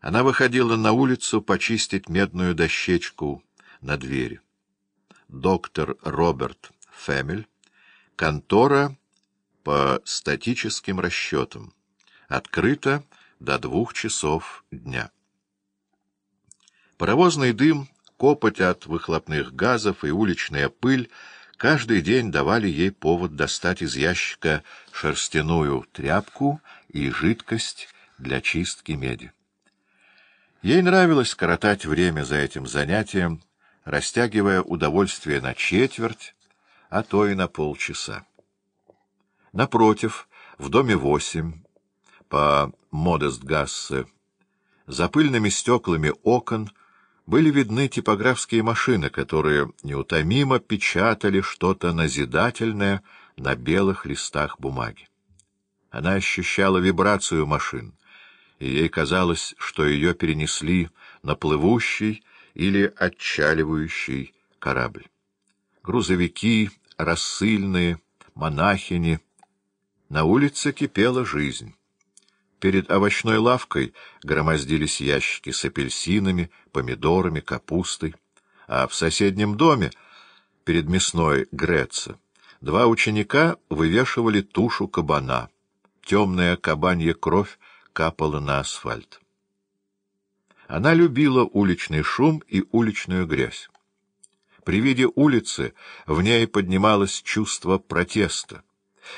Она выходила на улицу почистить медную дощечку на двери. Доктор Роберт Фэмель, контора по статическим расчетам, открыта до двух часов дня. Паровозный дым, копоть от выхлопных газов и уличная пыль каждый день давали ей повод достать из ящика шерстяную тряпку и жидкость для чистки меди. Ей нравилось коротать время за этим занятием, растягивая удовольствие на четверть, а то и на полчаса. Напротив, в доме восемь, по Модестгассе, за пыльными стеклами окон были видны типографские машины, которые неутомимо печатали что-то назидательное на белых листах бумаги. Она ощущала вибрацию машин, и ей казалось, что ее перенесли на плывущий или отчаливающий корабль. Грузовики, рассыльные, монахини. На улице кипела жизнь. Перед овощной лавкой громоздились ящики с апельсинами, помидорами, капустой, а в соседнем доме, перед мясной Греца, два ученика вывешивали тушу кабана. Темная кабанья кровь капала на асфальт. Она любила уличный шум и уличную грязь. При виде улицы в ней поднималось чувство протеста,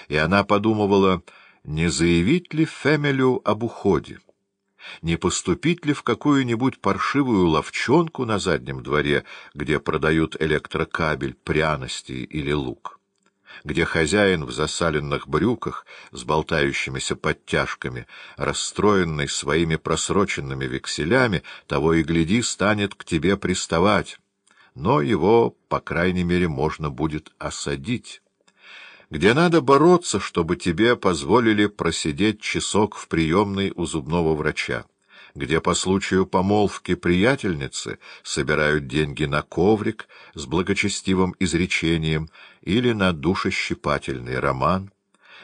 и она подумывала, не заявить ли Фемелю об уходе, не поступить ли в какую-нибудь паршивую ловчонку на заднем дворе, где продают электрокабель, пряности или лук где хозяин в засаленных брюках с болтающимися подтяжками, расстроенный своими просроченными векселями, того и гляди, станет к тебе приставать. Но его, по крайней мере, можно будет осадить. Где надо бороться, чтобы тебе позволили просидеть часок в приемной у зубного врача где по случаю помолвки приятельницы собирают деньги на коврик с благочестивым изречением или на душещипательный роман,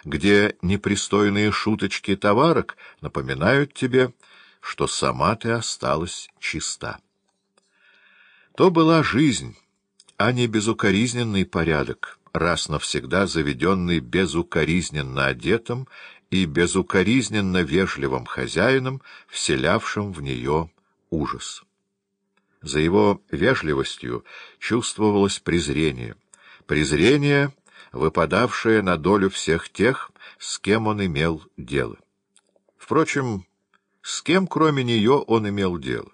где непристойные шуточки товарок напоминают тебе, что сама ты осталась чиста. То была жизнь, а не безукоризненный порядок, раз навсегда заведенный безукоризненно одетым и безукоризненно вежливым хозяином, вселявшим в нее ужас. За его вежливостью чувствовалось презрение, презрение, выпадавшее на долю всех тех, с кем он имел дело. Впрочем, с кем, кроме нее, он имел дело?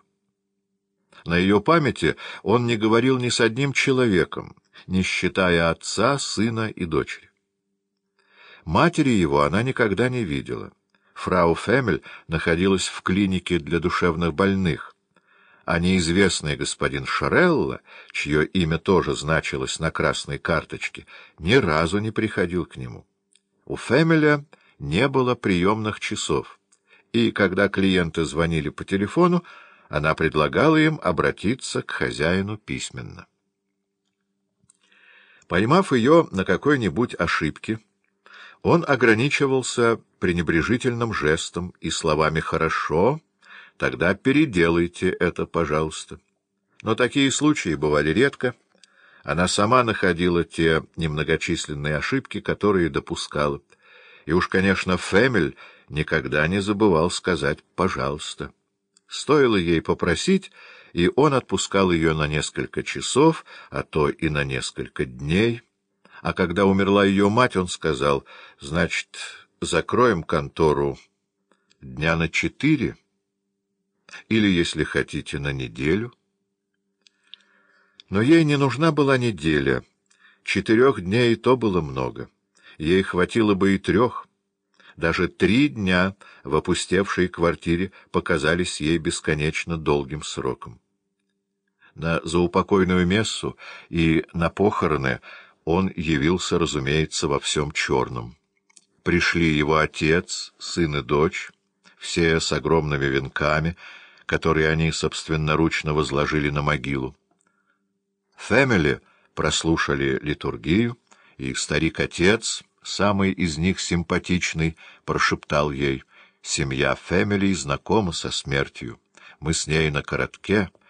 На ее памяти он не говорил ни с одним человеком, не считая отца, сына и дочери. Матери его она никогда не видела. Фрау Фемель находилась в клинике для душевных больных, а неизвестный господин Шарелла, чье имя тоже значилось на красной карточке, ни разу не приходил к нему. У Фемеля не было приемных часов, и когда клиенты звонили по телефону, она предлагала им обратиться к хозяину письменно. Поймав ее на какой-нибудь ошибке, он ограничивался пренебрежительным жестом и словами «хорошо», тогда переделайте это, пожалуйста. Но такие случаи бывали редко. Она сама находила те немногочисленные ошибки, которые допускала. И уж, конечно, Фемель никогда не забывал сказать «пожалуйста». Стоило ей попросить, и он отпускал ее на несколько часов, а то и на несколько дней. А когда умерла ее мать, он сказал, значит, закроем контору дня на четыре, или, если хотите, на неделю. Но ей не нужна была неделя. Четырех дней и то было много. Ей хватило бы и трех. Даже три дня в опустевшей квартире показались ей бесконечно долгим сроком. На заупокойную мессу и на похороны он явился, разумеется, во всем черном. Пришли его отец, сын и дочь, все с огромными венками, которые они собственноручно возложили на могилу. Фэмили прослушали литургию, и старик-отец, самый из них симпатичный, прошептал ей, «Семья Фэмили знакома со смертью. Мы с ней на коротке,